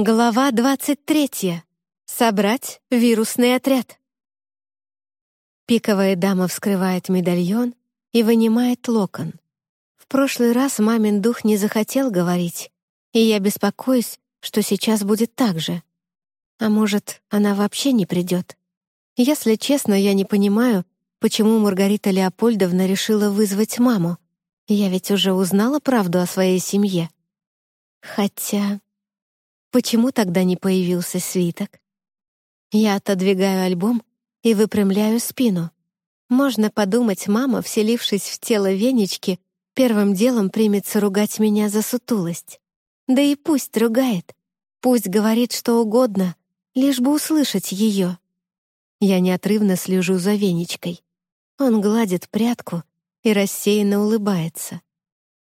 Глава 23. Собрать вирусный отряд. Пиковая дама вскрывает медальон и вынимает локон. В прошлый раз мамин дух не захотел говорить, и я беспокоюсь, что сейчас будет так же. А может, она вообще не придет? Если честно, я не понимаю, почему Маргарита Леопольдовна решила вызвать маму. Я ведь уже узнала правду о своей семье. Хотя... Почему тогда не появился свиток? Я отодвигаю альбом и выпрямляю спину. Можно подумать, мама, вселившись в тело Венечки, первым делом примется ругать меня за сутулость. Да и пусть ругает, пусть говорит что угодно, лишь бы услышать ее. Я неотрывно слежу за Венечкой. Он гладит прядку и рассеянно улыбается.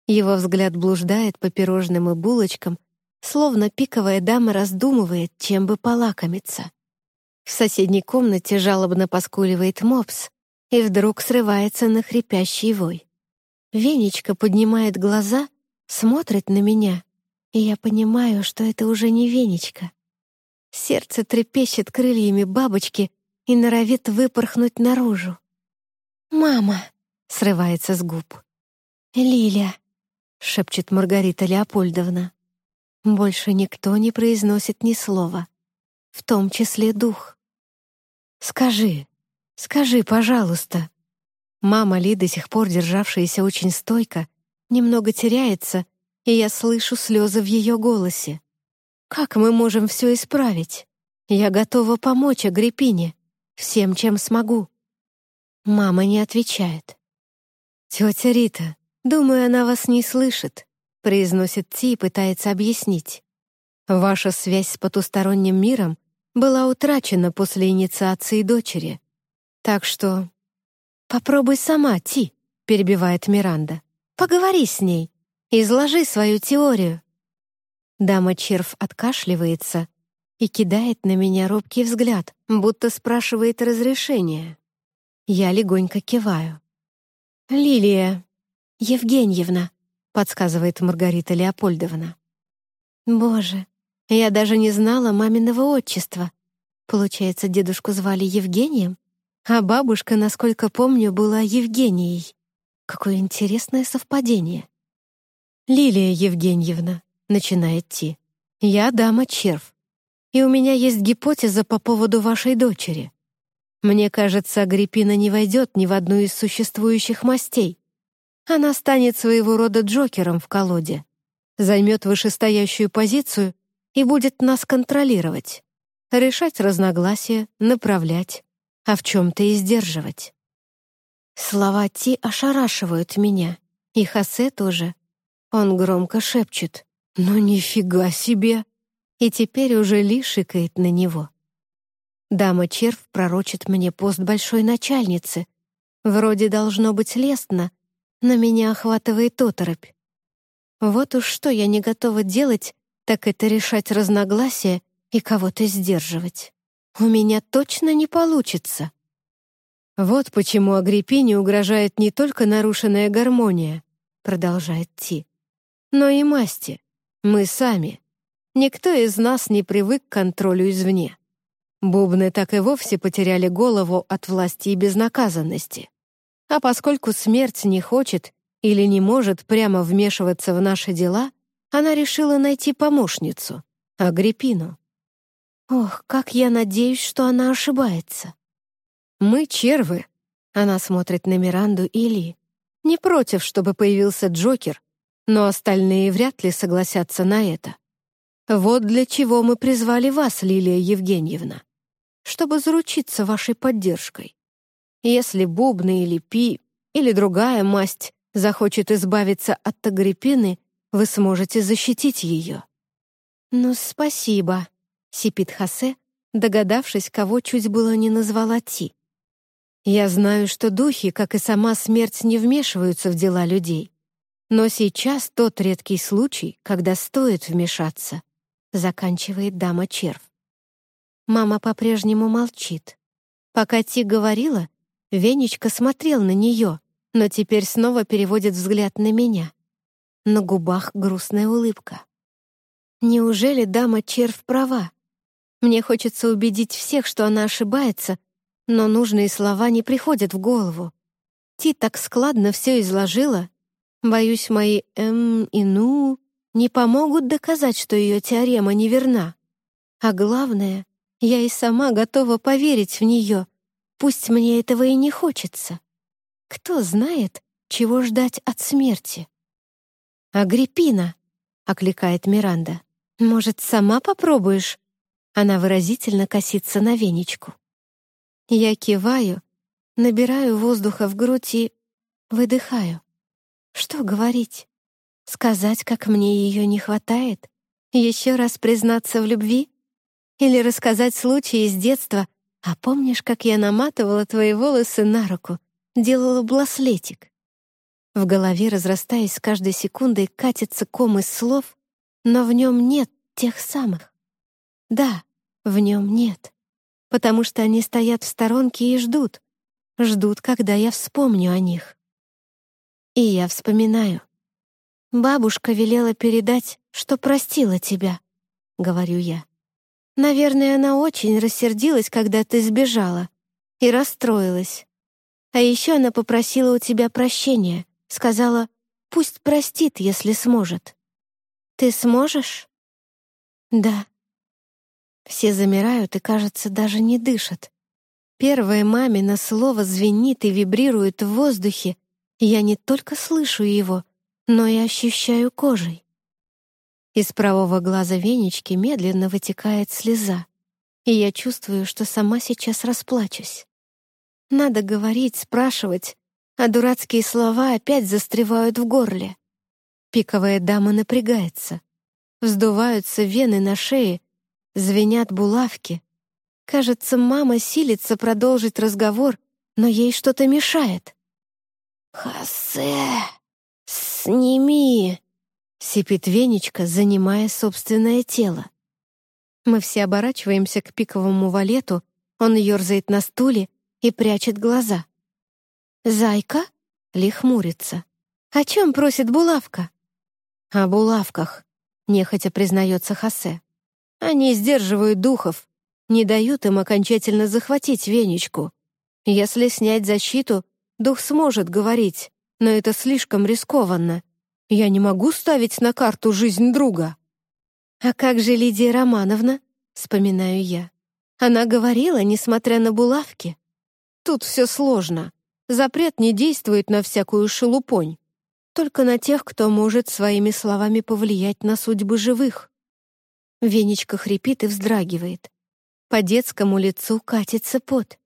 Его взгляд блуждает по пирожным и булочкам, словно пиковая дама раздумывает, чем бы полакомиться. В соседней комнате жалобно поскуливает мопс и вдруг срывается на хрипящий вой. Венечка поднимает глаза, смотрит на меня, и я понимаю, что это уже не Венечка. Сердце трепещет крыльями бабочки и норовит выпорхнуть наружу. «Мама!» — срывается с губ. «Лиля!» — шепчет Маргарита Леопольдовна. Больше никто не произносит ни слова, в том числе дух. «Скажи, скажи, пожалуйста». Мама Ли, до сих пор державшаяся очень стойко, немного теряется, и я слышу слезы в ее голосе. «Как мы можем все исправить? Я готова помочь Агриппине, всем, чем смогу». Мама не отвечает. «Тетя Рита, думаю, она вас не слышит произносит Ти и пытается объяснить. Ваша связь с потусторонним миром была утрачена после инициации дочери. Так что... «Попробуй сама, Ти», — перебивает Миранда. «Поговори с ней. Изложи свою теорию». Дама-червь откашливается и кидает на меня робкий взгляд, будто спрашивает разрешения. Я легонько киваю. «Лилия Евгеньевна», подсказывает Маргарита Леопольдовна. Боже, я даже не знала маминого отчества. Получается, дедушку звали Евгением, а бабушка, насколько помню, была Евгенией. Какое интересное совпадение. «Лилия Евгеньевна», — начинает Ти, — «я дама-червь, и у меня есть гипотеза по поводу вашей дочери. Мне кажется, Агриппина не войдет ни в одну из существующих мастей. Она станет своего рода Джокером в колоде, займет вышестоящую позицию и будет нас контролировать, решать разногласия, направлять, а в чем-то и сдерживать. Слова Ти ошарашивают меня, и Хосе тоже. Он громко шепчет «Ну нифига себе!» и теперь уже Ли шикает на него. Дама-червь пророчит мне пост большой начальницы. Вроде должно быть лестно, но меня охватывает оторопь. Вот уж что я не готова делать, так это решать разногласия и кого-то сдерживать. У меня точно не получится. Вот почему Агриппине угрожает не только нарушенная гармония, продолжает Ти, но и масти. Мы сами. Никто из нас не привык к контролю извне. Бубны так и вовсе потеряли голову от власти и безнаказанности. А поскольку смерть не хочет или не может прямо вмешиваться в наши дела, она решила найти помощницу, Агриппину. Ох, как я надеюсь, что она ошибается. Мы червы. Она смотрит на Миранду и Ли. Не против, чтобы появился Джокер, но остальные вряд ли согласятся на это. Вот для чего мы призвали вас, Лилия Евгеньевна, чтобы заручиться вашей поддержкой. Если бубны или пи, или другая масть захочет избавиться от Агриппины, вы сможете защитить ее». «Ну, спасибо», — сипит Хосе, догадавшись, кого чуть было не назвала Ти. «Я знаю, что духи, как и сама смерть, не вмешиваются в дела людей. Но сейчас тот редкий случай, когда стоит вмешаться», — заканчивает дама-червь. Мама по-прежнему молчит. Пока Ти говорила, Венечка смотрел на нее, но теперь снова переводит взгляд на меня. На губах грустная улыбка. Неужели дама червь права? Мне хочется убедить всех, что она ошибается, но нужные слова не приходят в голову. Ти так складно все изложила. Боюсь, мои «эм» и «ну» не помогут доказать, что ее теорема неверна. А главное, я и сама готова поверить в нее, пусть мне этого и не хочется. Кто знает, чего ждать от смерти? «Агриппина!» — окликает Миранда. «Может, сама попробуешь?» Она выразительно косится на венечку. Я киваю, набираю воздуха в грудь и выдыхаю. Что говорить? Сказать, как мне ее не хватает? Еще раз признаться в любви? Или рассказать случай из детства? А помнишь, как я наматывала твои волосы на руку, делала бласлетик? В голове, разрастаясь с каждой секундой, катится ком из слов, но в нем нет тех самых. Да, в нем нет, потому что они стоят в сторонке и ждут, ждут, когда я вспомню о них. И я вспоминаю. «Бабушка велела передать, что простила тебя», — говорю я. «Наверное, она очень рассердилась, когда ты сбежала, и расстроилась. А еще она попросила у тебя прощения, сказала, пусть простит, если сможет. Ты сможешь?» «Да». Все замирают и, кажется, даже не дышат. Первое мамино слово звенит и вибрирует в воздухе, я не только слышу его, но и ощущаю кожей. Из правого глаза Венечки медленно вытекает слеза, и я чувствую, что сама сейчас расплачусь. Надо говорить, спрашивать, а дурацкие слова опять застревают в горле. Пиковая дама напрягается. Вздуваются вены на шее, звенят булавки. Кажется, мама силится продолжить разговор, но ей что-то мешает. «Хосе, сними!» — сипит Венечка, занимая собственное тело. Мы все оборачиваемся к пиковому валету, он ерзает на стуле и прячет глаза. «Зайка?» — Ли хмурится. «О чем просит булавка?» «О булавках», — нехотя признается Хосе. «Они сдерживают духов, не дают им окончательно захватить Венечку. Если снять защиту, дух сможет говорить, но это слишком рискованно. Я не могу ставить на карту жизнь друга». «А как же Лидия Романовна?» — вспоминаю я. «Она говорила, несмотря на булавки». «Тут все сложно. Запрет не действует на всякую шелупонь только на тех, кто может своими словами повлиять на судьбы живых. Венечка хрипит и вздрагивает. По детскому лицу катится пот.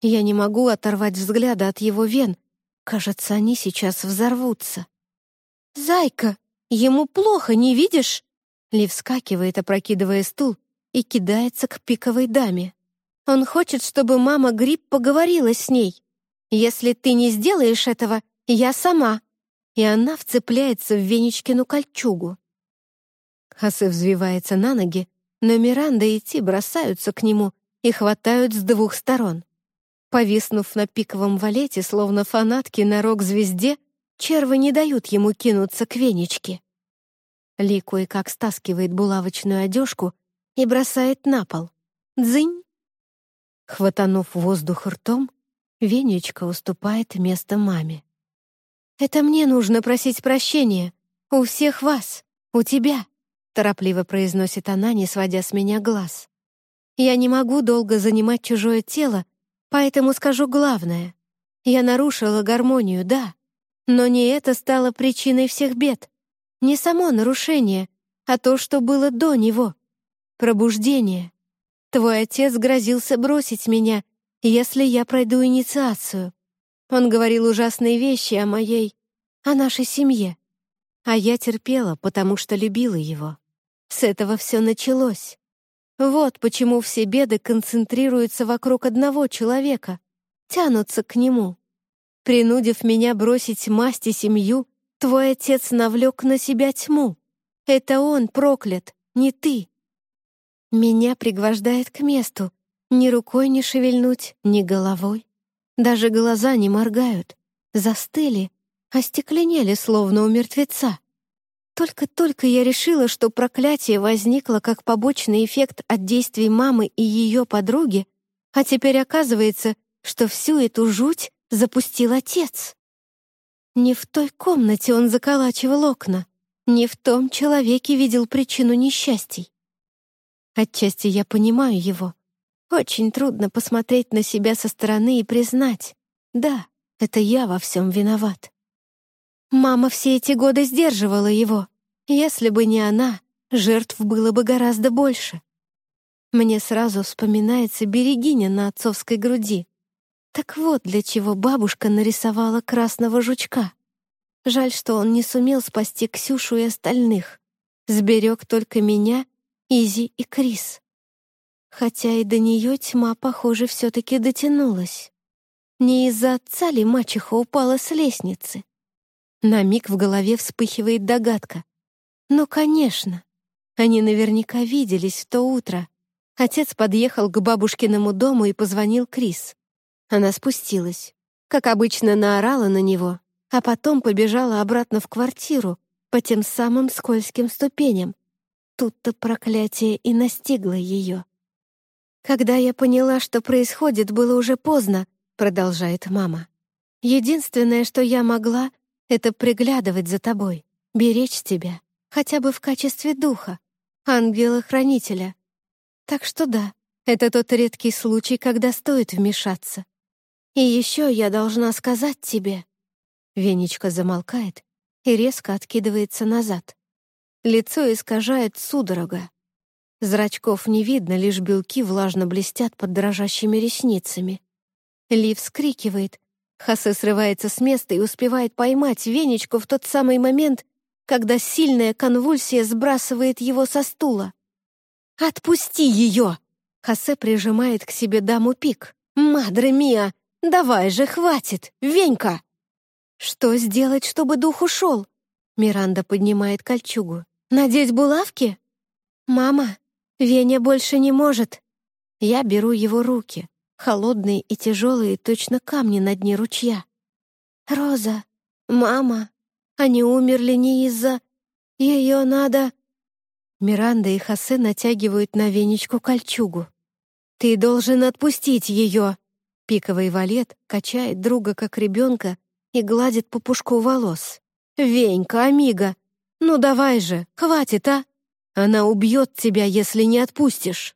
Я не могу оторвать взгляда от его вен. Кажется, они сейчас взорвутся. «Зайка, ему плохо, не видишь?» Ли вскакивает, опрокидывая стул, и кидается к пиковой даме. Он хочет, чтобы мама Гриб поговорила с ней. Если ты не сделаешь этого, я сама и она вцепляется в Венечкину кольчугу. Хасе взвивается на ноги, но Миранда и Ти бросаются к нему и хватают с двух сторон. Повиснув на пиковом валете, словно фанатки на рок-звезде, червы не дают ему кинуться к Венечке. Ли кое-как стаскивает булавочную одежку и бросает на пол. Дзынь! Хватанув воздух ртом, Венечка уступает место маме. «Это мне нужно просить прощения. У всех вас. У тебя», — торопливо произносит она, не сводя с меня глаз. «Я не могу долго занимать чужое тело, поэтому скажу главное. Я нарушила гармонию, да, но не это стало причиной всех бед. Не само нарушение, а то, что было до него. Пробуждение. Твой отец грозился бросить меня, если я пройду инициацию. Он говорил ужасные вещи о моей, о нашей семье. А я терпела, потому что любила его. С этого все началось. Вот почему все беды концентрируются вокруг одного человека, тянутся к нему. Принудив меня бросить масть и семью, твой отец навлек на себя тьму. Это он проклят, не ты. Меня пригвождает к месту, ни рукой не шевельнуть, ни головой. Даже глаза не моргают, застыли, остекленели, словно у мертвеца. Только-только я решила, что проклятие возникло как побочный эффект от действий мамы и ее подруги, а теперь оказывается, что всю эту жуть запустил отец. Не в той комнате он заколачивал окна, не в том человеке видел причину несчастий. Отчасти я понимаю его. Очень трудно посмотреть на себя со стороны и признать, да, это я во всем виноват. Мама все эти годы сдерживала его. Если бы не она, жертв было бы гораздо больше. Мне сразу вспоминается берегиня на отцовской груди. Так вот, для чего бабушка нарисовала красного жучка. Жаль, что он не сумел спасти Ксюшу и остальных. Сберег только меня, Изи и Крис. Хотя и до нее тьма, похоже, все-таки дотянулась. Не из-за отца ли мачеха упала с лестницы? На миг в голове вспыхивает догадка. Ну, конечно. Они наверняка виделись в то утро. Отец подъехал к бабушкиному дому и позвонил Крис. Она спустилась. Как обычно, наорала на него, а потом побежала обратно в квартиру по тем самым скользким ступеням. Тут-то проклятие и настигло ее. «Когда я поняла, что происходит, было уже поздно», — продолжает мама. «Единственное, что я могла, — это приглядывать за тобой, беречь тебя, хотя бы в качестве духа, ангела-хранителя. Так что да, это тот редкий случай, когда стоит вмешаться. И еще я должна сказать тебе...» Венечка замолкает и резко откидывается назад. Лицо искажает судорога. Зрачков не видно, лишь белки влажно блестят под дрожащими ресницами. Ли вскрикивает. Хосе срывается с места и успевает поймать Венечку в тот самый момент, когда сильная конвульсия сбрасывает его со стула. «Отпусти ее!» Хосе прижимает к себе даму Пик. «Мадре Мия, Давай же, хватит! Венька!» «Что сделать, чтобы дух ушел?» Миранда поднимает кольчугу. «Надеть булавки?» «Мама, Веня больше не может!» Я беру его руки, холодные и тяжелые, точно камни на дне ручья. «Роза, мама, они умерли не из-за... Ее надо...» Миранда и Хосе натягивают на Венечку кольчугу. «Ты должен отпустить ее!» Пиковый валет качает друга как ребенка и гладит по пушку волос. «Венька, амиго, ну давай же, хватит, а! Она убьет тебя, если не отпустишь!»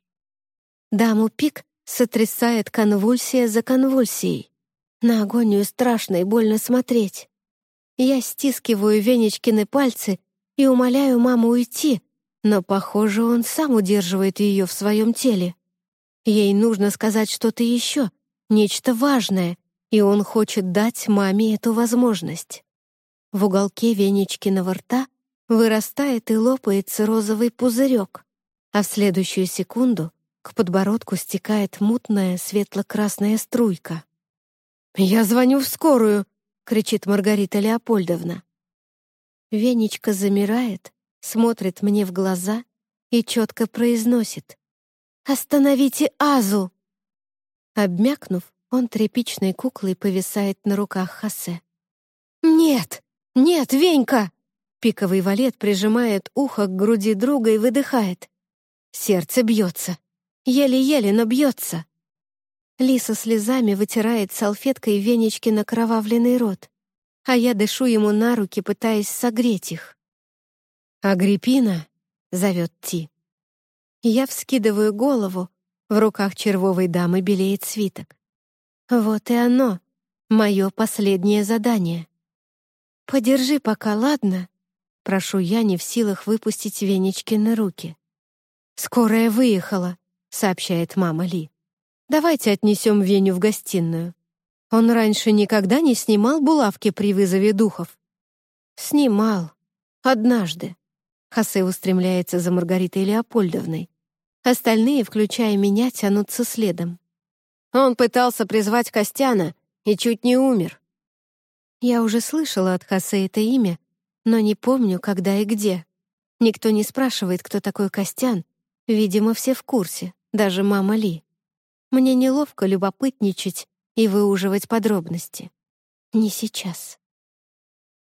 Даму Пик сотрясает конвульсия за конвульсией. На агонию страшно и больно смотреть. Я стискиваю Венечкины пальцы и умоляю маму уйти, но, похоже, он сам удерживает ее в своем теле. Ей нужно сказать что-то еще, нечто важное, и он хочет дать маме эту возможность. В уголке Венечкиного рта вырастает и лопается розовый пузырек, а в следующую секунду к подбородку стекает мутная светло-красная струйка. «Я звоню в скорую!» — кричит Маргарита Леопольдовна. Венечка замирает, смотрит мне в глаза и четко произносит «Остановите Азу!» Обмякнув, он тряпичной куклой повисает на руках Хосе. «Нет! Нет, Венька!» Пиковый валет прижимает ухо к груди друга и выдыхает. Сердце бьется. Еле-еле, но бьется. Лиса слезами вытирает салфеткой Венечки на кровавленный рот, а я дышу ему на руки, пытаясь согреть их. «Агриппина!» — зовет Ти. Я вскидываю голову, в руках червовой дамы белеет свиток. Вот и оно, мое последнее задание. «Подержи пока, ладно?» Прошу я, не в силах выпустить Венечкины руки. «Скорая выехала», — сообщает мама Ли. «Давайте отнесем Веню в гостиную. Он раньше никогда не снимал булавки при вызове духов». «Снимал. Однажды». Хосе устремляется за Маргаритой Леопольдовной. Остальные, включая меня, тянутся следом. Он пытался призвать Костяна и чуть не умер. Я уже слышала от Хосе это имя, но не помню, когда и где. Никто не спрашивает, кто такой Костян. Видимо, все в курсе, даже мама Ли. Мне неловко любопытничать и выуживать подробности. Не сейчас.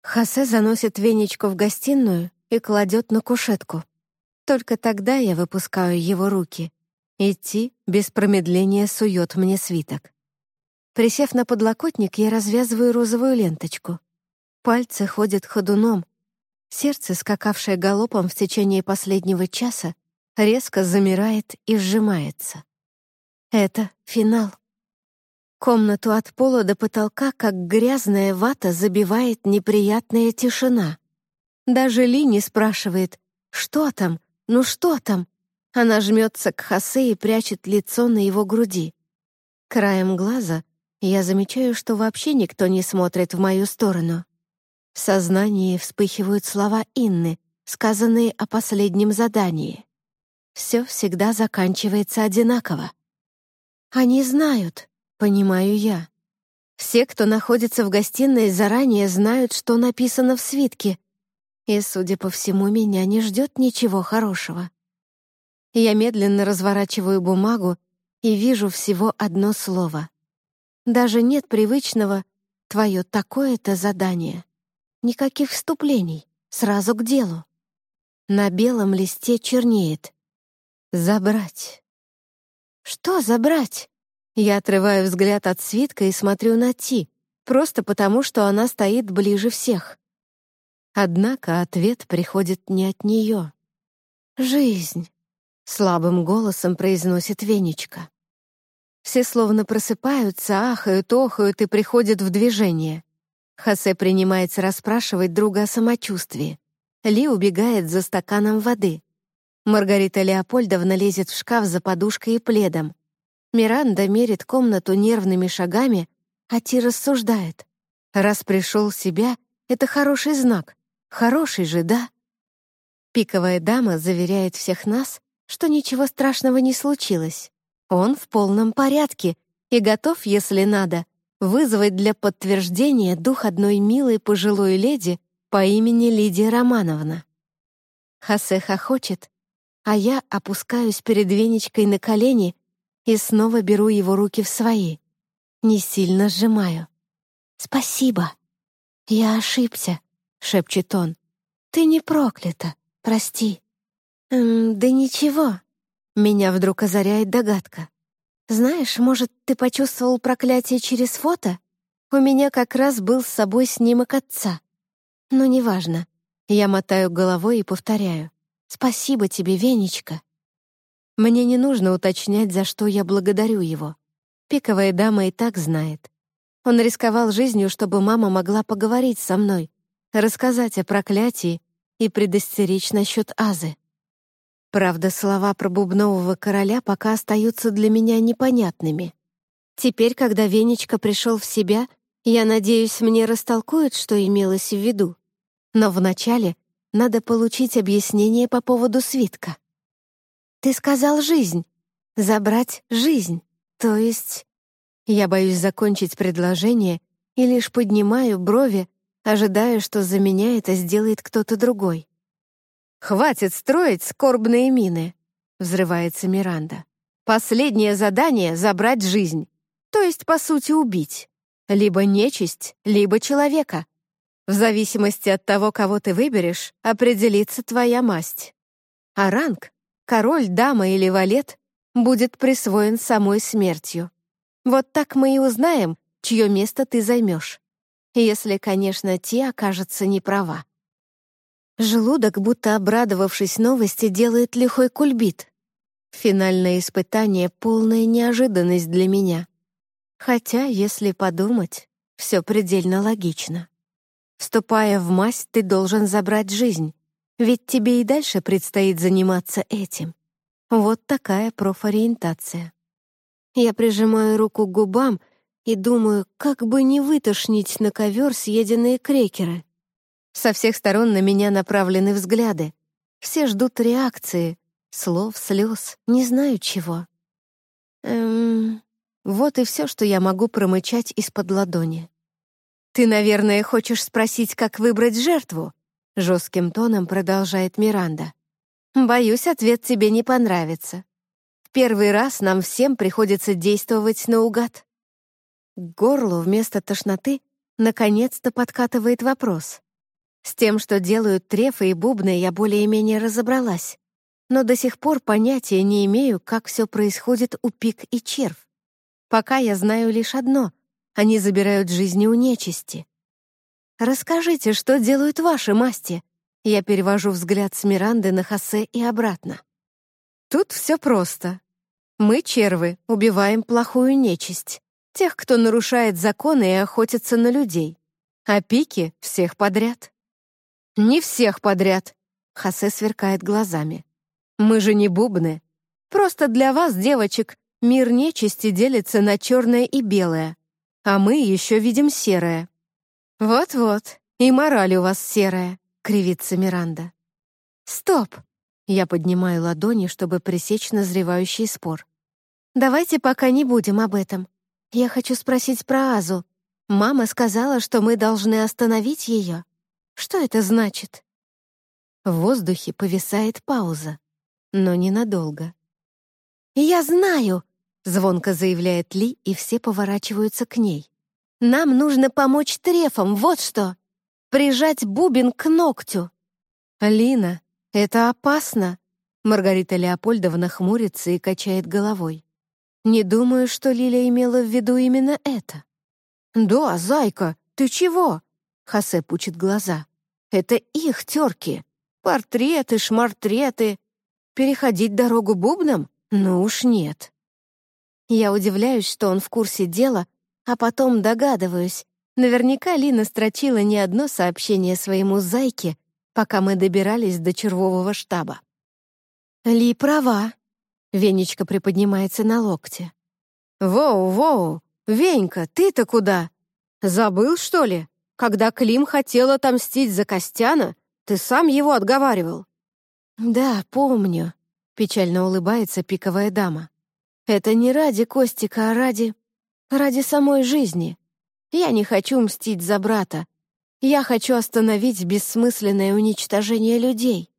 Хосе заносит Венечку в гостиную и кладет на кушетку. Только тогда я выпускаю его руки. Идти без промедления сует мне свиток. Присев на подлокотник, я развязываю розовую ленточку. Пальцы ходят ходуном. Сердце, скакавшее галопом в течение последнего часа, резко замирает и сжимается. Это финал. Комнату от пола до потолка, как грязная вата, забивает неприятная тишина. Даже Ли не спрашивает «Что там? Ну что там?» Она жмется к Хосе и прячет лицо на его груди. Краем глаза я замечаю, что вообще никто не смотрит в мою сторону. В сознании вспыхивают слова Инны, сказанные о последнем задании. Все всегда заканчивается одинаково. Они знают, понимаю я. Все, кто находится в гостиной, заранее знают, что написано в свитке. И, судя по всему, меня не ждет ничего хорошего. Я медленно разворачиваю бумагу и вижу всего одно слово. Даже нет привычного «твое такое-то задание». Никаких вступлений, сразу к делу. На белом листе чернеет. «Забрать». «Что забрать?» Я отрываю взгляд от свитка и смотрю на Ти, просто потому, что она стоит ближе всех. Однако ответ приходит не от нее. «Жизнь», — слабым голосом произносит Венечка. Все словно просыпаются, ахают, охают и приходят в движение. Хосе принимается расспрашивать друга о самочувствии. Ли убегает за стаканом воды. Маргарита Леопольдовна лезет в шкаф за подушкой и пледом. Миранда мерит комнату нервными шагами, а Ти рассуждает. Раз пришел в себя, это хороший знак. Хороший же, да? Пиковая дама заверяет всех нас, что ничего страшного не случилось. Он в полном порядке и готов, если надо, вызвать для подтверждения дух одной милой пожилой леди по имени Лидия Романовна. Хосе хохочет, а я опускаюсь перед Венечкой на колени и снова беру его руки в свои. Не сильно сжимаю. «Спасибо». «Я ошибся», — шепчет он. «Ты не проклята, прости». «Эм, да ничего». Меня вдруг озаряет догадка. «Знаешь, может, ты почувствовал проклятие через фото? У меня как раз был с собой снимок отца. Но неважно. Я мотаю головой и повторяю. Спасибо тебе, Венечка. Мне не нужно уточнять, за что я благодарю его. Пиковая дама и так знает. Он рисковал жизнью, чтобы мама могла поговорить со мной, рассказать о проклятии и предостеречь насчет Азы. Правда, слова про бубнового короля пока остаются для меня непонятными. Теперь, когда Венечка пришел в себя, я надеюсь, мне растолкуют, что имелось в виду. Но вначале надо получить объяснение по поводу свитка. Ты сказал «жизнь». Забрать жизнь. То есть... Я боюсь закончить предложение и лишь поднимаю брови, ожидая, что за меня это сделает кто-то другой. «Хватит строить скорбные мины», — взрывается Миранда. «Последнее задание — забрать жизнь, то есть, по сути, убить. Либо нечисть, либо человека. В зависимости от того, кого ты выберешь, определится твоя масть. А ранг, король, дама или валет, будет присвоен самой смертью. Вот так мы и узнаем, чье место ты займешь. Если, конечно, те окажется неправа. Желудок, будто обрадовавшись новости, делает лихой кульбит. Финальное испытание — полная неожиданность для меня. Хотя, если подумать, все предельно логично. Вступая в масть, ты должен забрать жизнь, ведь тебе и дальше предстоит заниматься этим. Вот такая профориентация. Я прижимаю руку к губам и думаю, как бы не вытошнить на ковер съеденные крекеры. Со всех сторон на меня направлены взгляды. Все ждут реакции, слов, слез, не знаю чего. Эм, вот и все, что я могу промычать из-под ладони. «Ты, наверное, хочешь спросить, как выбрать жертву?» Жестким тоном продолжает Миранда. «Боюсь, ответ тебе не понравится. В первый раз нам всем приходится действовать наугад». К горлу вместо тошноты наконец-то подкатывает вопрос. С тем, что делают трефы и бубны, я более-менее разобралась. Но до сих пор понятия не имею, как все происходит у пик и червь. Пока я знаю лишь одно — они забирают жизни у нечисти. «Расскажите, что делают ваши масти?» Я перевожу взгляд с Миранды на Хосе и обратно. Тут все просто. Мы, червы, убиваем плохую нечисть, тех, кто нарушает законы и охотится на людей. А пики — всех подряд. «Не всех подряд», — Хосе сверкает глазами. «Мы же не бубны. Просто для вас, девочек, мир нечисти делится на черное и белое, а мы еще видим серое». «Вот-вот, и мораль у вас серая», — кривится Миранда. «Стоп!» — я поднимаю ладони, чтобы пресечь назревающий спор. «Давайте пока не будем об этом. Я хочу спросить про Азу. Мама сказала, что мы должны остановить ее. Что это значит?» В воздухе повисает пауза, но ненадолго. «Я знаю!» — звонко заявляет Ли, и все поворачиваются к ней. «Нам нужно помочь трефам, вот что! Прижать бубен к ногтю!» «Лина, это опасно!» Маргарита Леопольдовна хмурится и качает головой. «Не думаю, что Лиля имела в виду именно это». «Да, зайка, ты чего?» Хосе пучит глаза. «Это их терки. Портреты, шмартреты. Переходить дорогу бубном? Ну уж нет». Я удивляюсь, что он в курсе дела, а потом догадываюсь. Наверняка Лина строчила не одно сообщение своему зайке, пока мы добирались до червового штаба. «Ли права», — Венечка приподнимается на локте. «Воу, воу, Венька, ты-то куда? Забыл, что ли?» Когда Клим хотел отомстить за Костяна, ты сам его отговаривал». «Да, помню», — печально улыбается пиковая дама. «Это не ради Костика, а ради... ради самой жизни. Я не хочу мстить за брата. Я хочу остановить бессмысленное уничтожение людей».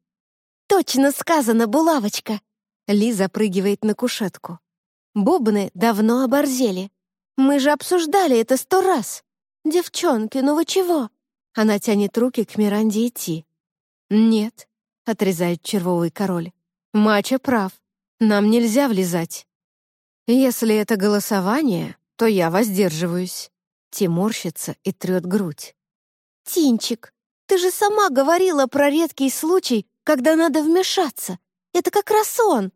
«Точно сказано, булавочка!» Лиза прыгивает на кушетку. «Бубны давно оборзели. Мы же обсуждали это сто раз!» «Девчонки, ну вы чего?» Она тянет руки к Миранде идти. «Нет», — отрезает червовый король. «Мача прав. Нам нельзя влезать». «Если это голосование, то я воздерживаюсь». Тиморщится и трет грудь. «Тинчик, ты же сама говорила про редкий случай, когда надо вмешаться. Это как раз он».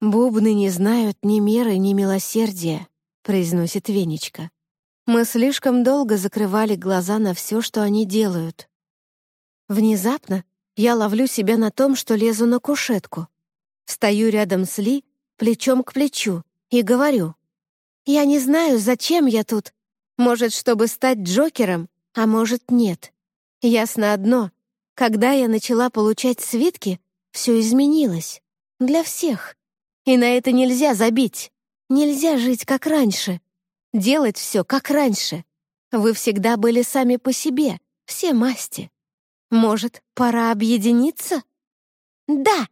«Бубны не знают ни меры, ни милосердия», — произносит Венечка. Мы слишком долго закрывали глаза на все, что они делают. Внезапно я ловлю себя на том, что лезу на кушетку. Встаю рядом с Ли, плечом к плечу, и говорю. «Я не знаю, зачем я тут. Может, чтобы стать Джокером, а может, нет. Ясно одно. Когда я начала получать свитки, все изменилось. Для всех. И на это нельзя забить. Нельзя жить, как раньше. Делать все, как раньше. Вы всегда были сами по себе, все масти. Может, пора объединиться? Да!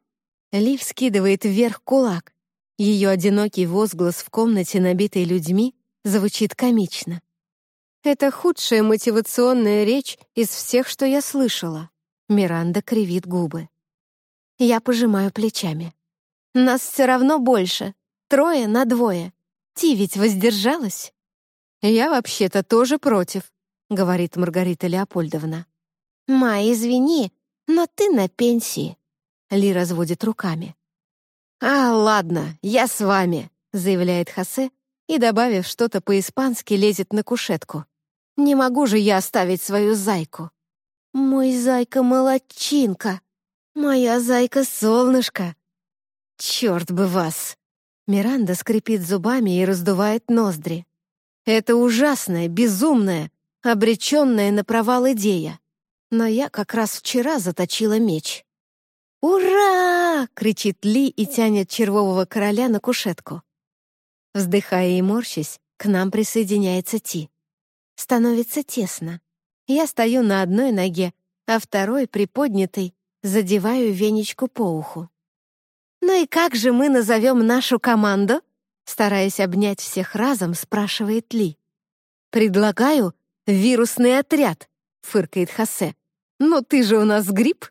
Лив скидывает вверх кулак. Ее одинокий возглас в комнате, набитой людьми, звучит комично. Это худшая мотивационная речь из всех, что я слышала. Миранда кривит губы. Я пожимаю плечами. Нас все равно больше. Трое на двое. Ти ведь воздержалась?» «Я вообще-то тоже против», — говорит Маргарита Леопольдовна. «Ма, извини, но ты на пенсии», — Ли разводит руками. «А, ладно, я с вами», — заявляет Хосе и, добавив что-то по-испански, лезет на кушетку. «Не могу же я оставить свою зайку». «Мой зайка-молодчинка! Моя зайка-солнышко!» «Черт бы вас!» Миранда скрипит зубами и раздувает ноздри. Это ужасная, безумная, обреченная на провал идея. Но я как раз вчера заточила меч. «Ура!» — кричит Ли и тянет червового короля на кушетку. Вздыхая и морщась, к нам присоединяется Ти. Становится тесно. Я стою на одной ноге, а второй, приподнятый, задеваю венечку по уху. «Ну и как же мы назовем нашу команду?» Стараясь обнять всех разом, спрашивает Ли. «Предлагаю вирусный отряд», — фыркает Хосе. но ты же у нас гриб!»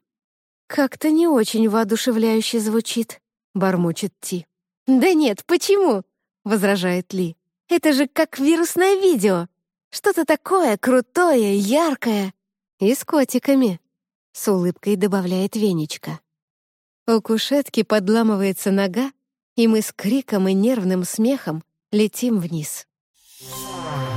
«Как-то не очень воодушевляюще звучит», — бормочет Ти. «Да нет, почему?» — возражает Ли. «Это же как вирусное видео. Что-то такое крутое, яркое. И с котиками», — с улыбкой добавляет Венечка. У кушетки подламывается нога, и мы с криком и нервным смехом летим вниз. Thank